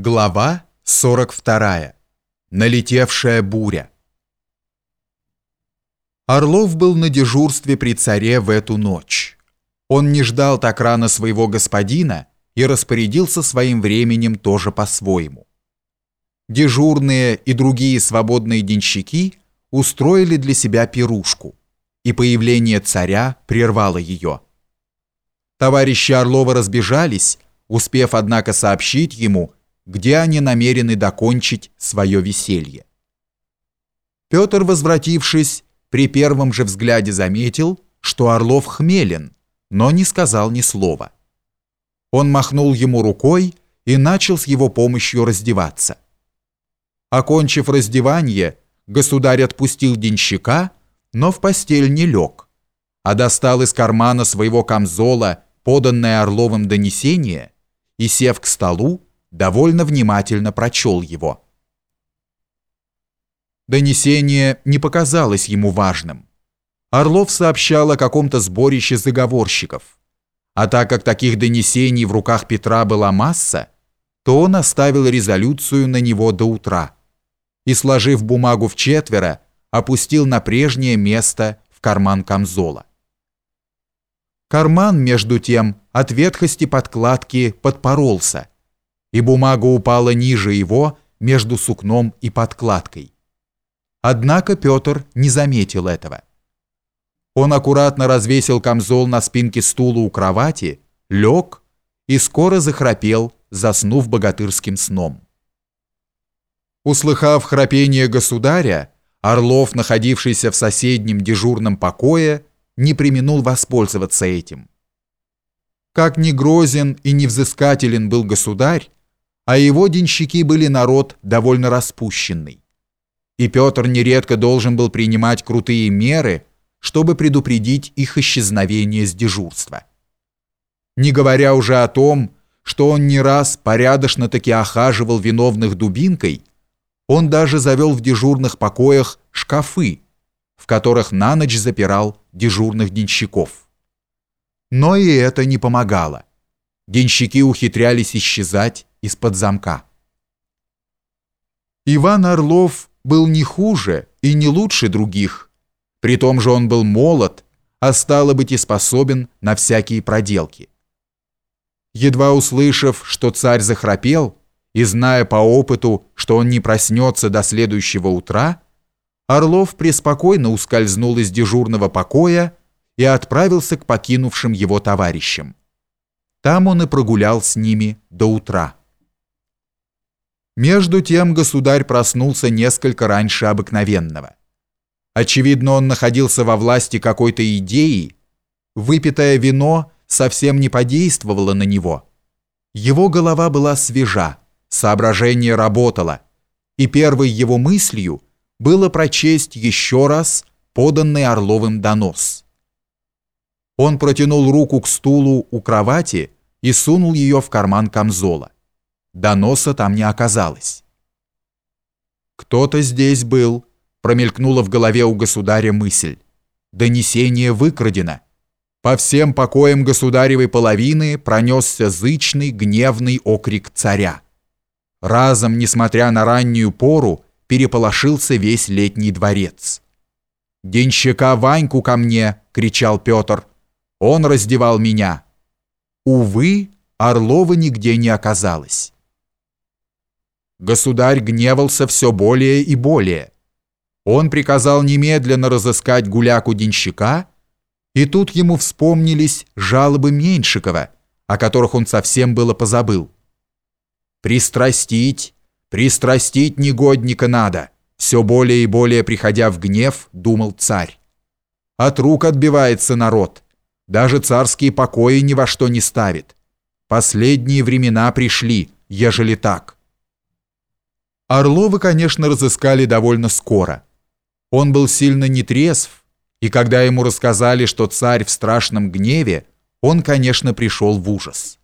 Глава 42. Налетевшая буря. Орлов был на дежурстве при царе в эту ночь. Он не ждал так рано своего господина и распорядился своим временем тоже по-своему. Дежурные и другие свободные денщики устроили для себя пирушку, и появление царя прервало ее. Товарищи Орлова разбежались, успев, однако, сообщить ему – где они намерены докончить свое веселье. Петр, возвратившись, при первом же взгляде заметил, что Орлов хмелен, но не сказал ни слова. Он махнул ему рукой и начал с его помощью раздеваться. Окончив раздевание, государь отпустил денщика, но в постель не лег, а достал из кармана своего камзола поданное Орловым донесение и, сев к столу, довольно внимательно прочел его. Донесение не показалось ему важным. Орлов сообщал о каком-то сборище заговорщиков. А так как таких донесений в руках Петра была масса, то он оставил резолюцию на него до утра и, сложив бумагу в четверо, опустил на прежнее место в карман камзола. Карман, между тем, от ветхости подкладки подпоролся – и бумага упала ниже его между сукном и подкладкой. Однако Петр не заметил этого. Он аккуратно развесил камзол на спинке стула у кровати, лег и скоро захрапел, заснув богатырским сном. Услыхав храпение государя, Орлов, находившийся в соседнем дежурном покое, не применул воспользоваться этим. Как ни грозен и невзыскателен был государь, а его денщики были народ довольно распущенный. И Петр нередко должен был принимать крутые меры, чтобы предупредить их исчезновение с дежурства. Не говоря уже о том, что он не раз порядочно-таки охаживал виновных дубинкой, он даже завел в дежурных покоях шкафы, в которых на ночь запирал дежурных денщиков. Но и это не помогало. Денщики ухитрялись исчезать из-под замка. Иван Орлов был не хуже и не лучше других. При том же он был молод, а стало быть и способен на всякие проделки. Едва услышав, что царь захрапел, и зная по опыту, что он не проснется до следующего утра, Орлов преспокойно ускользнул из дежурного покоя и отправился к покинувшим его товарищам. Там он и прогулял с ними до утра. Между тем государь проснулся несколько раньше обыкновенного. Очевидно, он находился во власти какой-то идеи. Выпитое вино совсем не подействовало на него. Его голова была свежа, соображение работало, и первой его мыслью было прочесть еще раз поданный Орловым донос. Он протянул руку к стулу у кровати и сунул ее в карман камзола. Доноса там не оказалось. «Кто-то здесь был», — промелькнула в голове у государя мысль. «Донесение выкрадено». По всем покоям государевой половины пронесся зычный, гневный окрик царя. Разом, несмотря на раннюю пору, переполошился весь летний дворец. «Денщика Ваньку ко мне!» — кричал Петр. «Он раздевал меня». Увы, Орлова нигде не оказалось. Государь гневался все более и более. Он приказал немедленно разыскать гуляку-денщика, и тут ему вспомнились жалобы Меньшикова, о которых он совсем было позабыл. «Пристрастить, пристрастить негодника надо», все более и более приходя в гнев, думал царь. От рук отбивается народ, даже царские покои ни во что не ставит. Последние времена пришли, ежели так. Орлова, конечно, разыскали довольно скоро. Он был сильно нетрезв, и когда ему рассказали, что царь в страшном гневе, он, конечно, пришел в ужас.